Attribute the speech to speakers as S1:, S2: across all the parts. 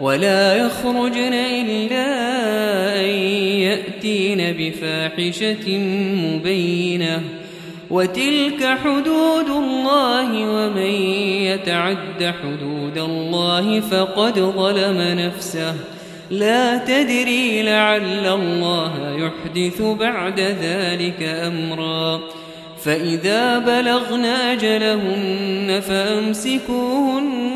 S1: ولا يخرجن إلا أن يأتين بفاحشة مبينة وتلك حدود الله ومن يتعد حدود الله فقد ظلم نفسه لا تدري لعل الله يحدث بعد ذلك أمرا فإذا بلغنا أجلهن فأمسكوهن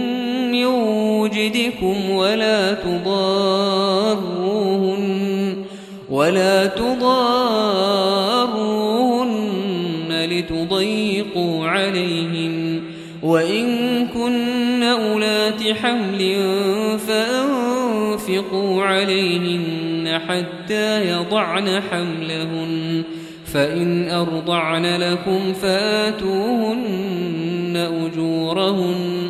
S1: مجدكم ولا تضاروهن ولا تضاروهن لتضيقوا عليهن وإن كن أولات حمل فأنفقوا عليهن حتى يضعن حملهن فإن أرضعن لكم فآتوهن أجورهن